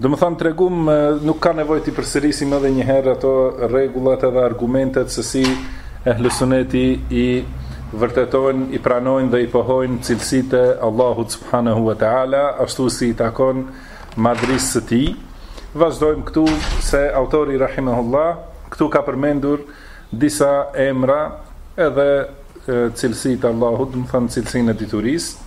Domethënë tregum nuk ka nevojë të përsërisim edhe një herë ato rregullat edhe argumentet se si ehlusuneti i vërtetojnë, i pranojnë dhe i pohojnë cilësitë e Allahut subhanahu wa taala, ashtu si i takon madhërisë së tij. Vazdojmë këtu se autori rahimahullah këtu ka përmendur disa emra edhe cilësitë e Allahut, domethënë cilësinë e diturisë.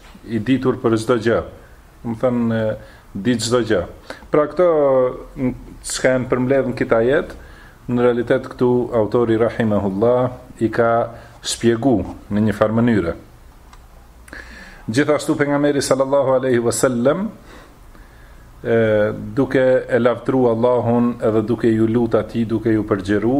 I ditur për çdo gjë. Domethënë, di çdo gjë. Pra këto çka janë përmbledhë në kit ajet, në realitet këtu autori Rahimahullah i ka shpjegu në një farë mënyre. Gjithashtu pejgamberi sallallahu aleyhi vësallem, duke e lavdru Allahun edhe duke ju lutë atij, duke ju përgjeru,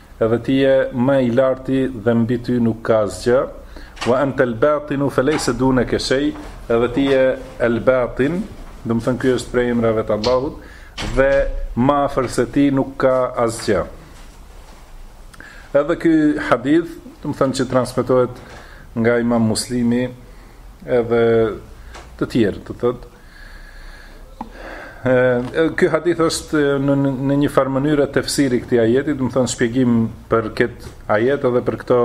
Edhe ti je më i larti dhe mbi ty nuk ka asgjë. Wa anta al-batinu falaysa dunaka shay. Edhe ti je al-batin, domethënë ky është prej emrave të Allahut dhe më afër se ti nuk ka asgjë. Edhe ky hadith, domethënë që transmetohet nga Imam Muslimi edhe të tjerë, do thotë Ky hadith është në në një farë mënyrë tefsiri i këtij ajeti, domethënë shpjegim për këtë ajet edhe për këto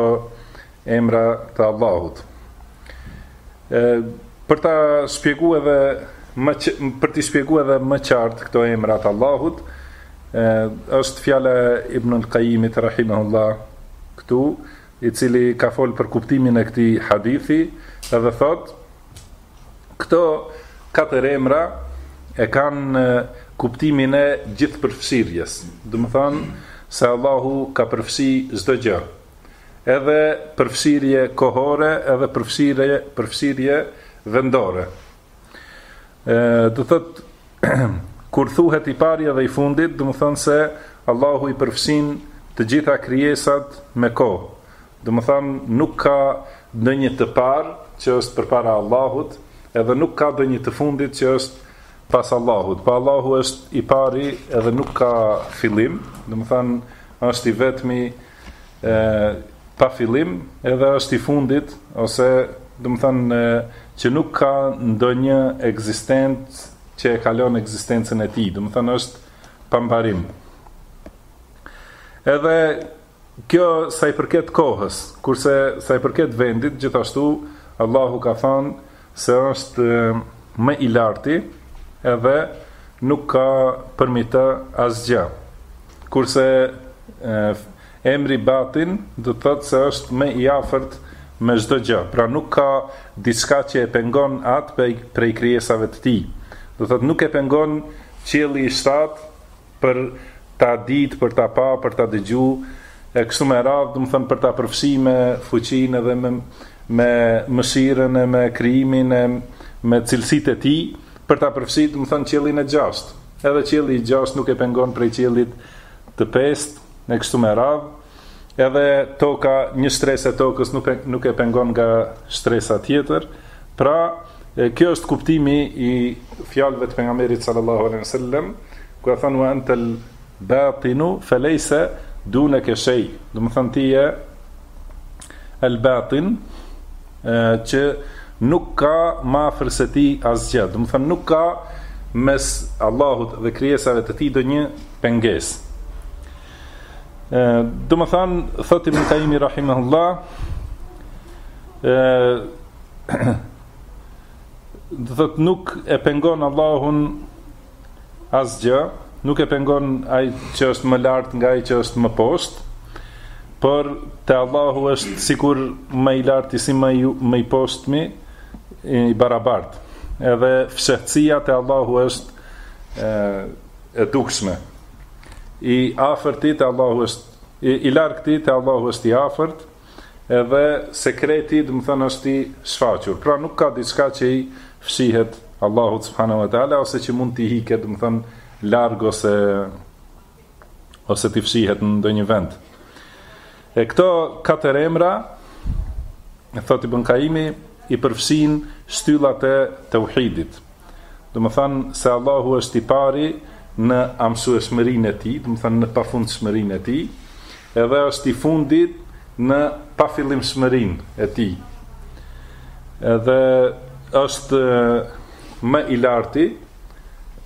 emra të Allahut. Ë për ta shpjeguar edhe më që, për të shpjeguar edhe më qartë këto emra të Allahut, ë është fjala e Ibn al-Qayyimit rahimahullah këtu, i cili ka fol për kuptimin e këtij hadithi, edhe thotë Këto katër emra e kanë kuptimin e gjithëpërfshirjes. Domethanë se Allahu ka përfshi çdo gjë. Edhe përfshirje kohore, edhe përfshirje, përfshirje vendore. Do thotë kur thuhet i pari edhe i fundit, domethanë se Allahu i përfshin të gjitha krijesat me kohë. Domethënë nuk ka ndonjë të parë që është përpara Allahut, edhe nuk ka ndonjë të fundit që është pas Allahut. Po Allahu është i pari edhe nuk ka fillim, domethënë është i vetmi e pa fillim, edhe është i fundit ose domethënë që nuk ka ndonjë ekzistencë që e kalon ekzistencën e tij, domethënë është pa mbarim. Edhe Kjo sa i përket kohës, kurse sa i përket vendit, gjithashtu Allahu ka thënë se është më i larti edhe nuk ka përmbi të asgjë. Kurse emri Batin do të thotë se është më i afërt me çdo gjë, pra nuk ka diçka që e pengon atë prej krijesave të tij. Do të thotë nuk e pengon qielli i shtatë për ta ditë, për ta pa, për ta dëgju, e kështu me radhë, domethënë për ta përfshi me fuqinë dhe me, me mëshirën e me krijimin e me cilësitë e tij, për ta përfshi, domethënë qiellin e gjashtë. Edhe qielli i gjashtë nuk e pengon prej qiellit të pestë, e kështu me radhë, Edhe toka, një shtresë e tokës nuk e nuk e pengon nga shtresa tjetër. Pra, kjo është kuptimi i fjalëve të pejgamberit sallallahu alejhi ve sellem, ku ka thënë wa antal batinu falaysa dunaka shay. Domethënë ti je al batin që nuk ka më afër se ti asgjë. Domethënë nuk ka mes Allahut dhe krijesave të tij ndonjë pengesë. Domethanë, thotë Ibn Kajimi Rahimahullah, do thotë nuk e pengon Allahun asgjë, nuk e pengon ai që është më lart nga ai që është më poshtë, por te Allahu është sikur më i larti si më i më i poshtmi i barabartë. Edhe fshehtësia te Allahu është e, e dukshme. i afërti te Allahu është i, i largti te Allahu është i afërt edhe sekreti domethënë është i shfaqur pra nuk ka diçka që i fshihet Allahut subhanahu wa taala ose që mund t'i ikë domethënë larg ose ose t'i fshihet në ndonjë vend E këto katër emra, thotë Ibn Kajimi, i përfshin shtyllat e teuhidit. Domethanë se Allahu është i pari në amshueshmërinë e tij, domethanë në pafundshmërinë e tij, edhe është i fundit në pafillimshmërinë e tij. Edhe është më i larti,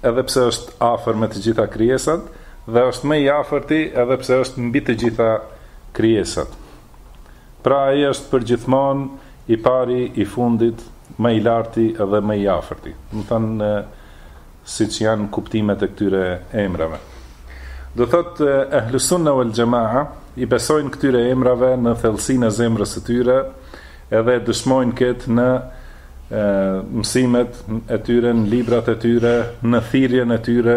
edhe pse është afër me të gjitha krijesat, Dhe është më i afërti edhe pse është mbi të gjitha krijesat. Pra Ai është përgjithmonë i pari, i fundit, më i larti dhe më i afërti. Domethënë siç janë kuptimet e këtyre emrave. Do thotë Ehlu Sunne wal Xhema'a i besojnë këtyre emrave në thellësinë e zemrës së tyre edhe e dëshmojnë këtë në mësimet e tyre, në librat e tyre, në thirrjen e tyre,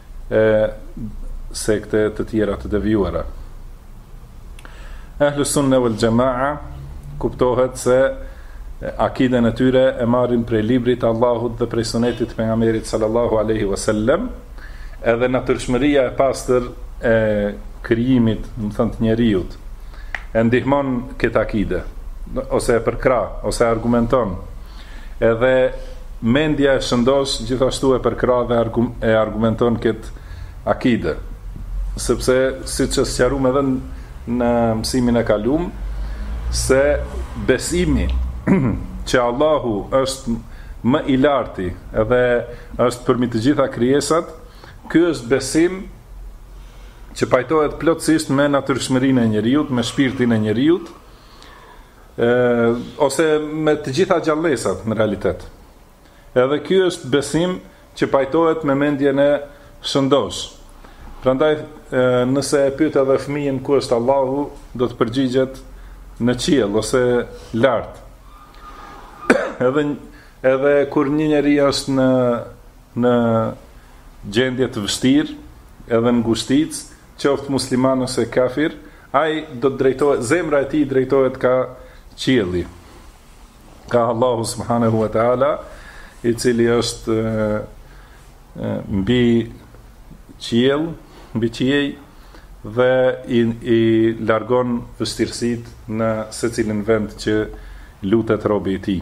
e sekte të tjera të devijuara. Ehlu sunne vel gjema'a kuptohet se akiden e tyre e marrin prej librit të Allahut dhe prej sunetit të pejgamberit sallallahu aleyhi vësallem edhe natyrshmëria e pastër e krijimit domethënë të njeriut e ndihmon këtë akide ose e përkrah ose e argumenton Edhe mendja e shëndoshë gjithashtu e përkrah dhe e argumenton këtë akide. Sepse, siç e sqaruam edhe në mësimin e kaluam, se besimi që Allahu është më i larti dhe është përmbi të gjitha krijesat, ky është besim që pajtohet plotësisht me natyrshmërinë e njeriut, me shpirtin e njeriut, ose me të gjitha gjallesat në realitet. Edhe ky është besim që pajtohet me mendjen e shëndoshë. Prandaj nëse e pyet edhe fëmijën ku është Allahu, do të përgjigjet në qiell ose lart. edhe edhe kur një njeri është në në gjendje të vështirë, edhe në ngushticë, qoftë musliman ose kafir, Ai do të drejtohet, zemra e tij drejtohet ka qielli, ka Allahu subhanahu wa taala, i cili është mbi qiell, mbi qiej dhe i, i largon vështirësitë në secilin vend që lutet robi i tij.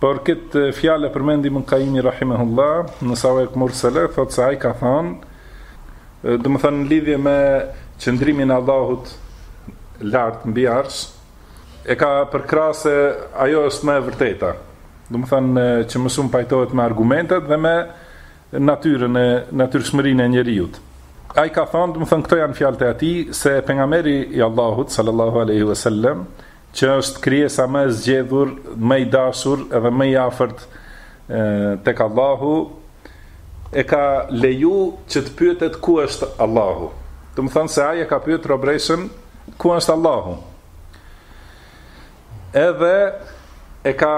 Por këtë fjalë e përmendi Ibn Qayyim rahimahullah në Sawaiq Mursala, thotë se ai ka thënë, domethënë në lidhje me qëndrimin e Allahut lart mbi arsh, e ka përkrahë se ajo është më e vërteta. Domethënë që më shumë pajtohet me argumentet dhe me natyrën e natyrshmërinë e njeriut. Ai ka thënë, domethënë këto janë fjalët e tij se pejgamberi i Allahut sallallahu alaihi wasallam që është krijesa më e zgjedhur, më i dashur dhe më i afërt tek Allahu, e ka leju që të pyetet ku është Allahu. Domethënë se ai e ka pyetur robëreshën ku është Allahu. Edhe e ka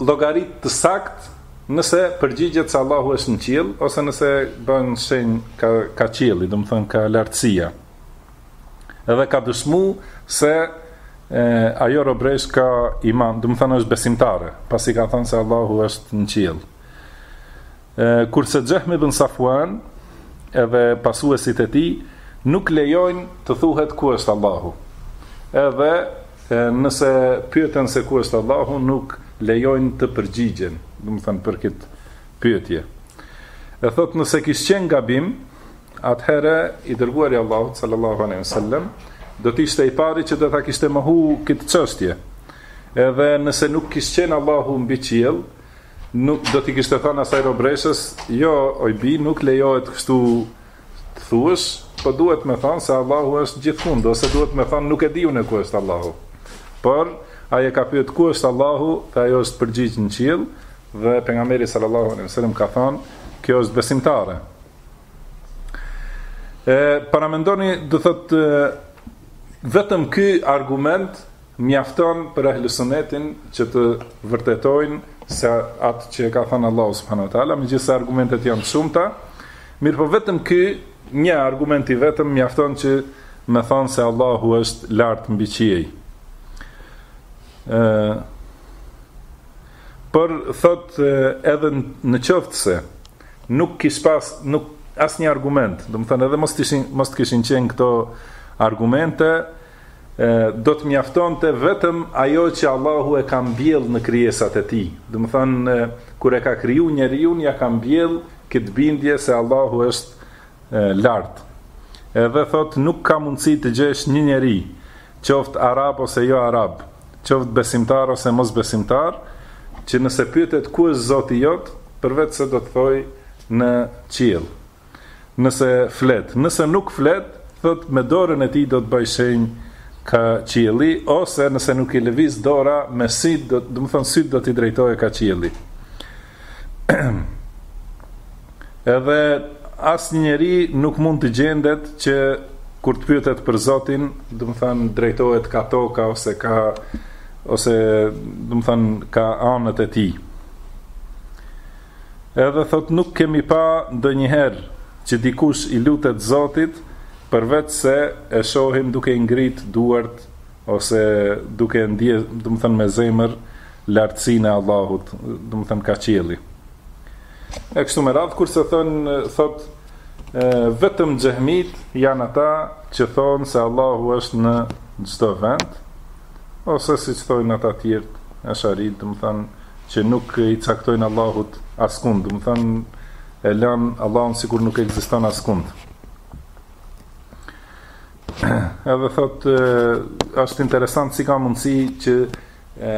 llogarit të saktë nëse përgjigjet se Allahu është në qiell ose nëse bën shenjë ka ka qielli, domethënë ka lartësia. edhe ka dëshmu se e, ajo robëreshë ka iman, domethënë është besimtare, pasi ka thënë se Allahu është në qiell. Kurse Xhehmi bin Safuan edhe pasuesit e tij, nuk lejojnë të thuhet ku është Allahu. Edhe e, nëse pyeten se ku është Allahu, nuk lejojnë të përgjigjen, domethënë për këtë pyetje. E thotë nëse kish qenë gabim, Atëherë i dërguari i Allahut sallallahu alaihi wasallam do të ishte i pari që do ta kishte mohu këtë çështje. Edhe nëse nuk kishte qenë Allahu mbi qiell, nuk do t'i kishte thënë asaj robëreshës, jo, oj bijë, nuk lejohet kështu të thuash, po duhet me thënë se Allahu është gjithkund, ose duhet me thënë nuk e di unë ku është Allahu. Por ai e ka pyet ku është Allahu, dhe ajo është përgjigj në qiell, dhe pejgamberi sallallahu alaihi wasallam ka thënë, kjo është besimtare. E, paramendoni, domethënë, vetëm ky argument mjafton për ehlusunetin që të vërtetojnë se atë që e ka thënë Allahu subhanahu wa taala, megjithëse argumentet janë të shumta, mirëpo vetëm ky një argument i vetëm mjafton që me thonë se Allahu është lart mbi qiej. Ëh por thotë edhe në qoftë se Nuk kish pas nuk asnjë argument, domethënë edhe mos të ishin mos të kishin qenë këto argumente, e, do të mjaftonte vetëm ajo që Allahu e ka mbjell në krijesat e tij. Domethënë kur e ka kriju njeriun, ia ka mbjell këtë bindje se Allahu është e, lart. Edhe thotë nuk ka mundësi të gjesh një njeri qoftë arab ose jo arab, qoftë besimtar ose mosbesimtar, që nëse pyetet ku është Zoti jot, përveç se do të thojë në qiell. Nëse flet, nëse nuk flet, thotë me dorën e tij do të bëjë shenjë ka qielli ose nëse nuk i lëviz dora me sytë domethënë sytë do t'i drejtojë ka qielli Edhe asnjë njeri nuk mund të gjendet që kur të pyetet për Zotin, domethanë drejtohet ka toka ose ka, ose domethanë ka anët e tij. Edhe thotë nuk kemi pa ndonjëherë që dikush i lutet Zotit, përveç se e shohim duke i ngrit duart ose duke e ndje, domethënë me zemër, lartësinë e Allahut, domethënë ka qielli. E kështu me radhë, kurse thënë, thotë, vetëm xhehmitë janë ata që thonë se Allahu është në çdo vend, ose siç thojnë ata tjerët, esharitë, domethënë, që nuk i caktojnë Allahut askund, domethënë, e lanë Allahun sikur nuk ekziston askund. Edhe thot është interesant si ka mundësi që e,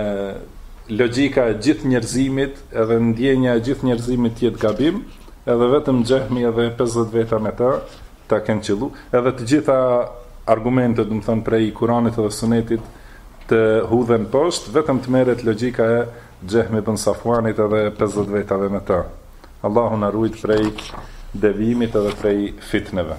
logjika e gjithë njerëzimit edhe ndjenja e gjithë njerëzimit të jetë gabim, edhe vetëm Xhehmi edhe 50 veta me të ta kanë qëllu, edhe të gjitha argumentet, domethënë prej Kuranit dhe Sunetit të hudhen poshtë, vetëm të merret logjika e Xhehm ibn Safuanit edhe 50 vetave me të. Allahu na ruajt prej devimit edhe prej fitneve.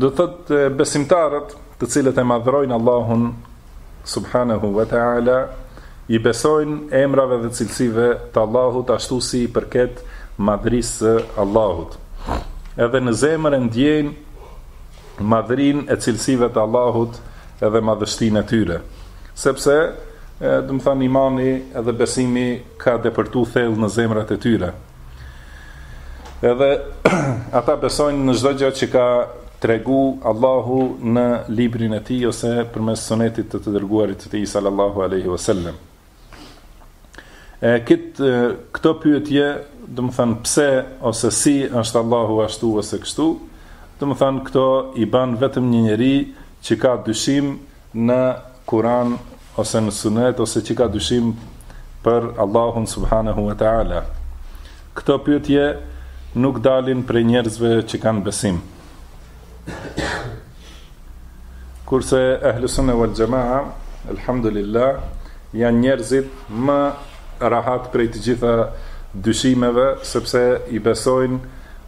Domethënë besimtarët, të cilët e madhërojnë Allahun subhanahu wa taala, i besojnë emrave dhe cilësive të Allahut ashtu si i përket madhërisë së Allahut. Edhe në zemër e ndjejnë madhërinë e cilësive të Allahut edhe madhështinë e tyre. Sepse, domethanë, imani edhe besimi ka depërtu thellë në zemrat e tyre. Edhe ata besojnë në çdo gjë që ka tregu Allahu në librin e tij ose përmes sunetit të të dërguarit të tij sallallahu alaihi wasallam. E këto pyetje, domethanë pse ose si është Allahu ashtu ose kështu, domethanë këto i ban vetëm një njeri që ka dyshim në Kuran ose në Sunet ose që ka dyshim për Allahun subhanahu wa taala. Këto pyetje nuk dalin prej njerëzve që kanë besim. Kurse ehlu sunne wal jamaa, alhamdulillah, janë njerëzit më rahat prej të gjitha dyshimeve sepse i besojnë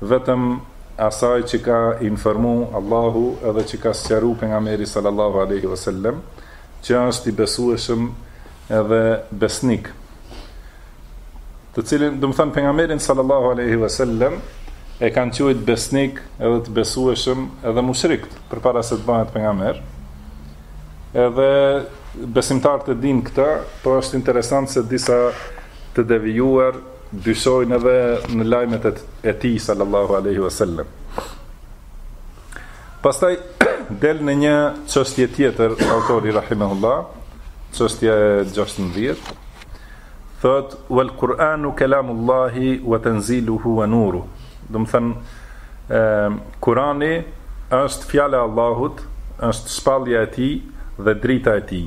vetëm asaj që ka informu Allahu edhe që ka sqaru Pejgamberi sallallahu alaihi wasallam, që është i besueshëm edhe besnik. Të cilin, domethënë pejgamberin sallallahu alaihi wasallam e kanë quajt besnik edhe të besueshëm edhe mushrikt përpara se të bahet pejgamber. Edhe besimtarët e dinë këtë, por është interesant se disa të devijuar dyshojnë edhe në lajmet e tij sallallahu alaihi wasallam. Pastaj del në një çështje tjetër autori rahimahullah, çështja e 16. Thot wal Kur'anu kalamullahi wa tanziluhu wa nuru. Domethënë Kurani është fjala e Allahut, është shpallja e tij dhe drita e tij.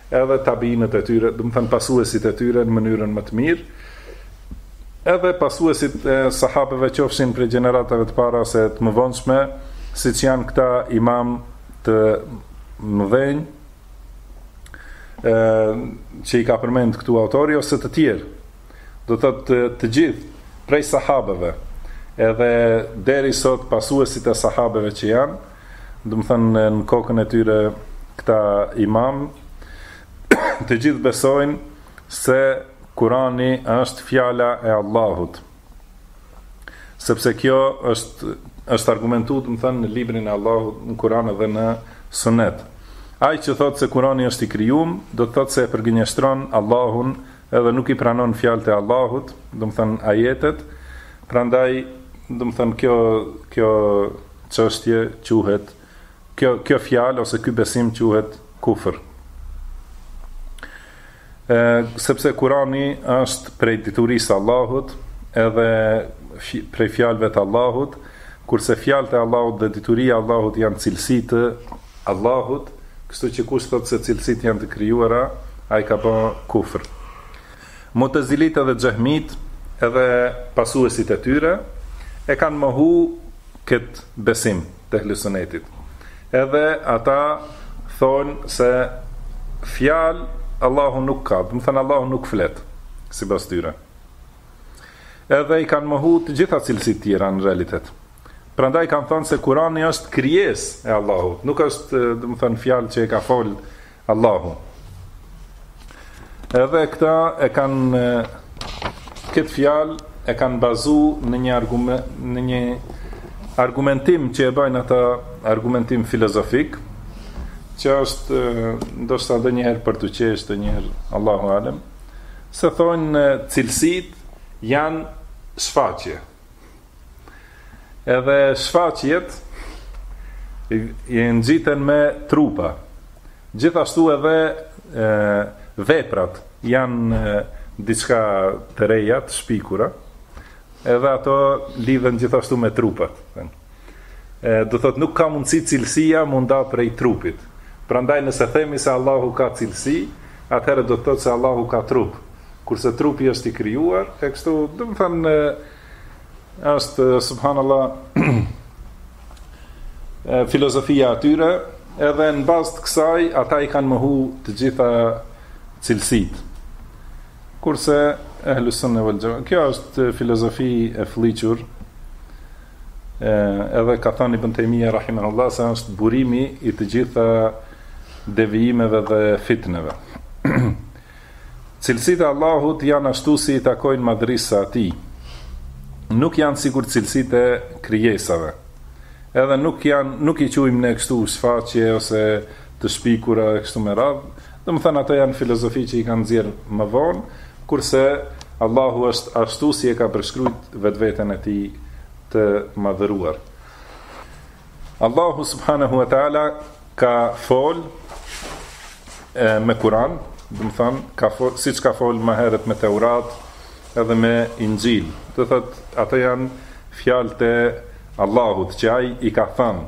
edhe tabiinët e tyre, domethënë pasuesit e tyre në mënyrën më të mirë, edhe pasuesit e sahabeve qofshin prej gjeneratave të para ose të mëvonshme, siç janë këta imamë të mëdhenj, e, që i ka përmend këtu autori, ose të tjerë, domethënë, të gjithë, prej sahabeve, edhe deri sot pasuesit e sahabeve që janë, Domethënë në kokën e tyre këta imam të gjithë besojnë se Kurani është fjala e Allahut. Sepse kjo është është argumentu domethënë në librin e Allahut, në Kur'an dhe në Sunet. Ai që thotë se Kurani është i krijuar, do të thotë se e përgënjeshtron Allahun Edhe nuk i pranon fjalët e Allahut, domethën ajetet, prandaj domethën kjo kjo çështje quhet kjo kjo fjalë ose ky besim quhet kufër. Ë sepse Kurani është prej diturisë së Allahut, edhe prej fjalëve të Allahut, Kurse fjalët e Allahut dhe dituria e Allahut janë cilësi të Allahut, kështu që kush thotë se cilësitë janë të krijuara, ai ka ba kufër. Mu'tezilitë edhe Xhehmitë edhe pasuesit e tyre e kanë mohu këtë besim të Ehlusunetit. Edhe ata thonë se fjalë Allahu nuk ka, domethanë Allahu nuk flet, sipas tyre. Edhe i kanë mohu të gjitha cilësitë tjera në realitet. Prandaj kanë thënë se Kurani është krijesë e Allahut, nuk është, domethënë, fjalë që e ka fol Allahu. Edhe këta e kanë këtë fjalë e kanë bazu në një argument në një argumentim që e bajnë ata argumentim filozofik që është ndoshta edhe nganjëherë për të qesh, nganjëherë Allahu alem. Se thonë cilësitë janë shfaqje. Edhe shfaqjet ngjiten me trupa. Gjithashtu edhe e, veprat janë diçka të reja, të shpikura. Edhe ato lidhen gjithashtu me trupat. do të thotë nuk ka mundësi cilësia me u nda prej trupit. Prandaj nëse themi se Allahu ka cilësi, atëherë do të thotë se Allahu ka trup. Kurse trupi është i krijuar, e kështu, domethanë është subhanallah filozofia e tyre, edhe në bazë të kësaj ata i kanë mohu të gjitha cilësitë. Kurse ehlu sunne vel xhema. Kjo është filozofi e flliqur edhe ka thënë Ibn Tejmija rahimahullah se është burimi i të gjitha devijimeve dhe fitneve. Cilësitë e Allahut janë ashtu si i takojnë madhërisë së Tij. Nuk janë sikur cilësitë e krijesave. Edhe nuk janë, nuk i qujmë ne kështu shfaqje ose të shpikura e kështu me radhë, Domethënë ato janë filozofi që i kanë nxjerrë më vonë, kurse Allahu është ashtu si e ka përshkrujt vetveten e tij të madhëruar. Allahu subhanahu wa taala ka fol me Kur'an, do të thon ka fol siç ka fol më herët me Teurat edhe me Inxhil. Do thot ata janë fjalët e Allahut që ai i ka thënë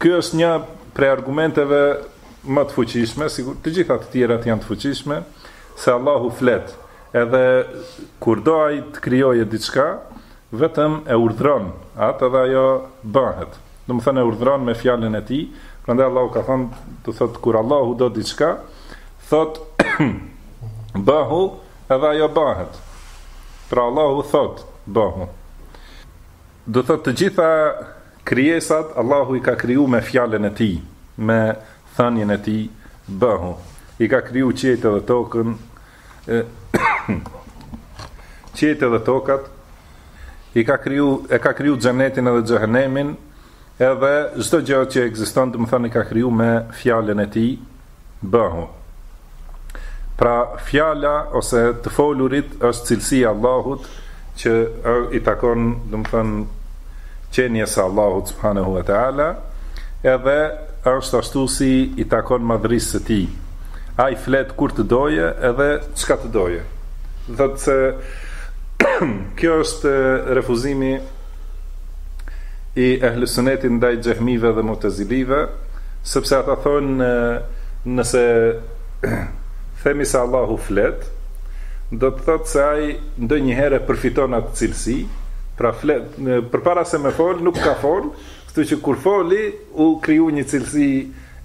Ky është një prej argumenteve më të fuqishme, sigur të gjitha të tjerat janë të fuqishme, se Allahu flet. Edhe kur do ai të krijojë diçka, vetëm e urdhron atë dhe ajo bëhet. Domethënë e urdhron me fjalën e tij. Prandaj Allahu ka thënë, do thotë kur Allahu do diçka, thot bëhu edhe ajo bëhet. Pra Allahu thot bëhu. Do thot të gjitha Krijesat Allahu i ka kriju me fjalën e Tij, me thënien e Tij, bëhu. I ka kriju qiejtë dhe tokën, qiejtë dhe tokat, i ka kriju, e ka kriju xhenetin edhe xhehenemin, edhe çdo gjë që ekziston, domethënë i ka kriju me fjalën e Tij, Bëhu. Pra, fjala ose të folurit është cilësi e Allahut që i takon, domethënë, qenies së Allahut subhanahu wa taala, edhe është ashtu si i takon madhërisë së tij. Ai flet kur të doje edhe çka të doje. Do të thotë se kjo është refuzimi i Ehlusunetit ndaj Xehmive dhe Mu'tezilijve, sepse ata thonë nëse themi se Allahu flet, do të thotë se ai ndonjëherë e përfiton atë cilësi, pra flet, përpara se me fol nuk ka fol, kështu që kur foli u kriju një cilësi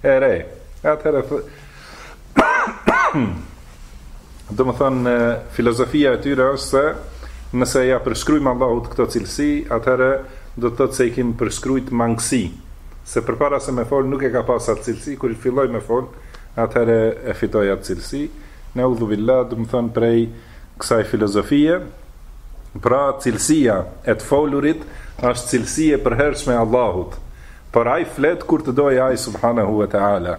e re. Atëherë Domethënë, filozofia e tyre është se nëse ia përshkrujmë Allahut këto cilësi, atëherë do të thotë se i kemë përshkrujt mangësi. Se përpara se me fol nuk e ka pas atë cilësi, kur filloi me fol, atëherë e fitoi atë cilësi. Neudhubillah, domethënë prej kësaj filozofie, pra cilësia e të folurit është cilësi e përhershme e Allahut. Por ai flet kur të dojë ai subhanahu wa taala.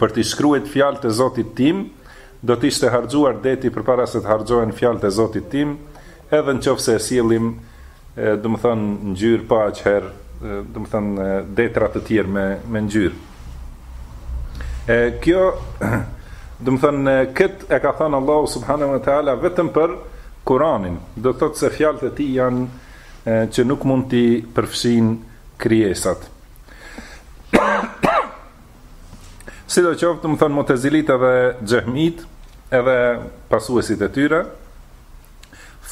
për t'i shkruajt fjalët e Zotit tim, do të ishte harxhuar deti përpara se të harxhohen fjalët e Zotit tim, edhe në qofë se e sjellim, domethënë, ngjyrë po aq herë, domethënë, detra të tjerë me, me ngjyrë. E, kjo, domethënë, këtë e ka thënë Allahu subhanahu wa taala vetëm për Kuranin, do të thotë se fjalët e tij janë e, që nuk mund t'i përfshinë krijesat. sidoqoftë, domethënë, mutezilitë edhe xhehmitë, edhe pasuesit e tyre,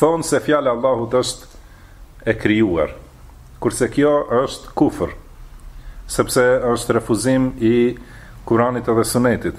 thonë se fjala e Allahut është e krijuar. Kurse kjo është kufër, sepse është refuzim i Kuranit edhe Sunetit.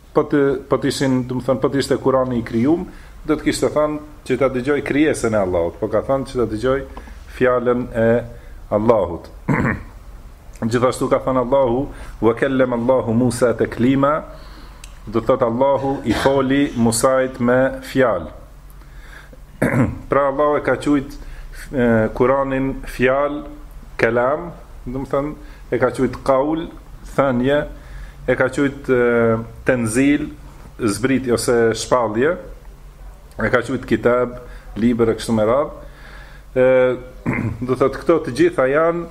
Po, po të ishin, domethënë, po të ishte Kurani i krijuar, do të kishte thënë që ta dëgjojë krijesën e Allahut, po ka thënë që ta dëgjojë fjalën e Allahut. Gjithashtu ka thënë Allahu, "Wa kallama Allahu Musa taklima", do të thotë Allahu i foli Musait me fjalë. pra Allahu e ka quajt Kur'anin fjalë kelam, domethënë e ka quajt qaul, thënie, e ka quajt tenzil, zbritje ose shpallje, e ka quajt kitab, libër e kështu me radhë. ë do të thotë këto të gjitha janë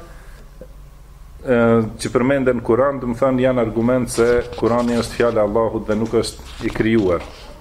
ë që përmenden në Kur'an, domethënë janë argument se Kur'ani është fjalë e Allahut dhe nuk është i krijuar.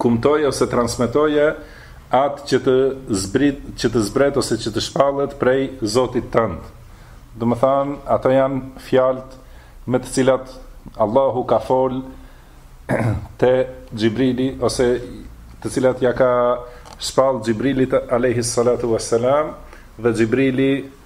Kumtoje ose transmetoje atë që të zbrit, që të zbret ose që të shpallet prej Zotit tënd. Domethënë, ato janë fjalët me të cilat Allahu ka fol te Xhibrili ose të cilat ja ka shpall Xhibrilit alayhi salatu wassalam dhe Xhibrili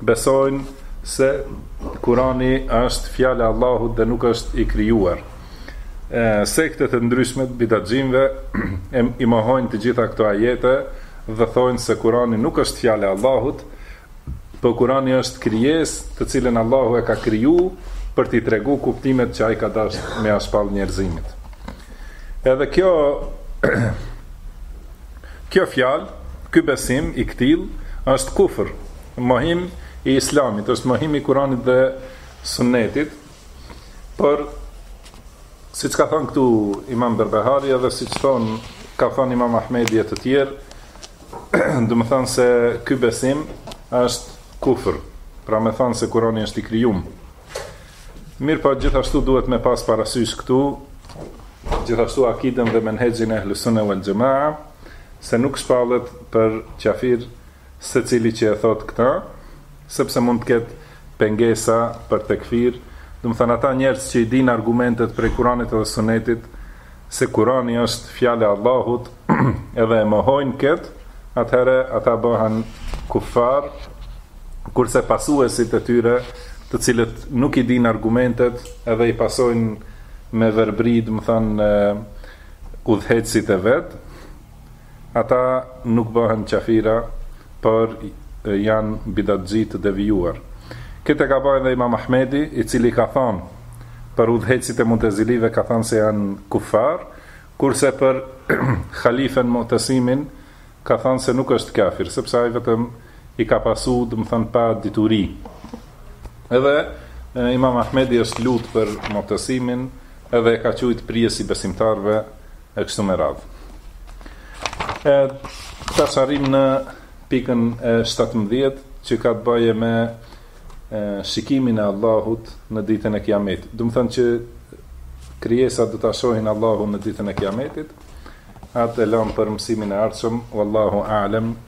Besojnë se Kurani është Fjalë e Allahut dhe nuk është i krijuar. Sektet e ndryshme të bidatxhinjve i mohojnë të gjitha këto ajete dhe thonë se Kurani nuk është Fjalë e Allahut, po Kurani është krijesë të cilin Allahu e ka kriju për t'i tregu kuptimet që ai ka dashtë me ja shpall njerëzimit. Edhe kjo Kjo fjalë, ky besim i këtillë është kufër, mohim i Islamit, është mohim i Kuranit dhe Sunnetit, por siç ka thënë këtu Imam Berbehari edhe siç thon ka thënë Imam Ahmedi e të tjerë, domethënë se ky besim është kufër, pra me thënë se Kurani është i krijuar. Mirëpo, gjithashtu duhet me pas parasysh këtu, gjithashtu akidën dhe menhexhin e ehlu sune vel xhemaa, se nuk shpallet për qafir secili që e thotë këtë, sepse mund të ketë pengesa për tekfir, domethënë ata njerëz që i dinë argumentet prej kuranit dhe sunetit, se Kurani është fjalë e Allahut edhe e mohojnë këtë, atëherë ata bëhen kufar, kurse pasuesit e tyre, të cilët nuk i dinë argumentet edhe i pasojnë me verbëri, domethënë, udhëheqësit e vet, Ata nuk bëhen qafira por janë bidatxhi të devijuar. Këtë e ka ba edhe Imam Ahmedi, i cili ka thanë për udhëheqësit e Mutezilive ka thanë se janë kuffarë, kurse për Halifen Mu'tasimin ka thanë se nuk është kafir, sepse ai vetëm i ka pasu, domethënë pa dituri. Edhe Imam Ahmedi është lutur për Mu'tasimin, edhe e ka quajt prijës i besimtarëve, e kështu me radhë. E tash arrijmë në pikën e 17 që ka të bëjë me e, shikimin e Allahut në ditën e kiametit. Domethënë që krijesat do ta shohin Allahun në ditën e kiametit, atë e lamë për mësimin e ardhshëm, Wallahu a'lem,